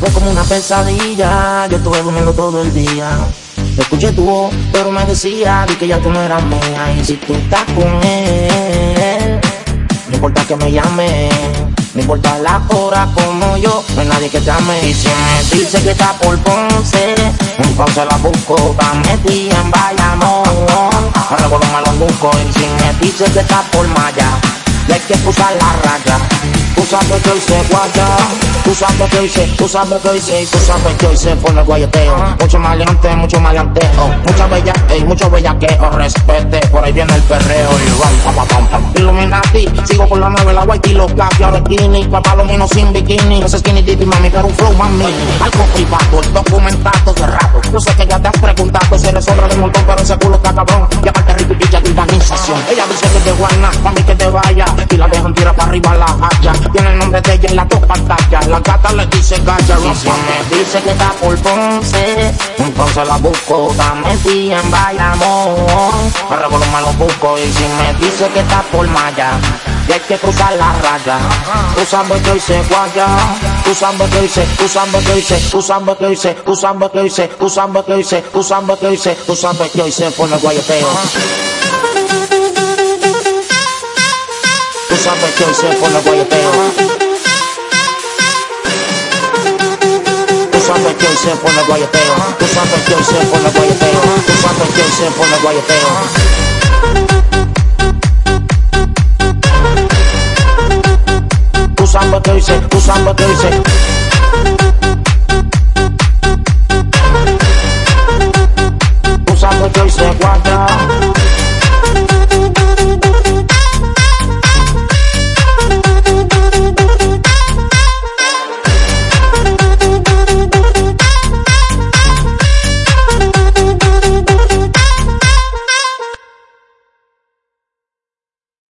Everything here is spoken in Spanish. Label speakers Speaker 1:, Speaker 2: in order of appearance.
Speaker 1: Fue como una pesadilla, yo estuve durmiendo todo el día. Escuché tu voz, pero me decía di que ya tú no eras mía. Y si tú estás con él, no importa que me llame, no importa la hora como yo, no hay nadie que te ame. Y si me dice que está por Ponce, entonces la busco, está metida en Bayamón. Ahora por lo lo busco. Y si me dice que está por Maya, y hay que cruzar la raya. Sabes que guaya, tú sabes que tú sabes que se, tú sabes que se pone el guayeteo. Mucho maleante, mucho maleanteo, mucha bella, ey, mucho bellaqueo, respete, por ahí viene el perreo. Y ram, pam, pam, pam. Illuminati, sigo por la nueve, la white y los gafi, ahora skinny, papá lo menos sin bikini, ese skinny dip mami, pero un flow mami. Algo privado, el documentado cerrado, yo sé que ya te has preguntado, si eres de montón, pero ese culo está cabrón, y aparte rico y de urbanización. Ella dice que te guana, mami que te vaya, y la dejan tirar para arriba la le dice gaya. Y si me dice que está por Ponce, entonces la busco. Está metida en Bayamón. Me revuelvo, me lo busco. Y si me dice que está por Maya, y hay que cruzar la raya. Tú sabes que se guaya. Tú sabes que se, tú sabes que se, tú sabes que se, tú sabes que se, tú sabes que se, tú sabes que se, tú sabes que se pone el guayoteo. Tú sabes que el guayoteo. Hoy se pone sabes que hoy se pone sabes que hoy se pone el guayoteo. Tú sabes que se, tú sabes que se. Tú sabes que se guarda.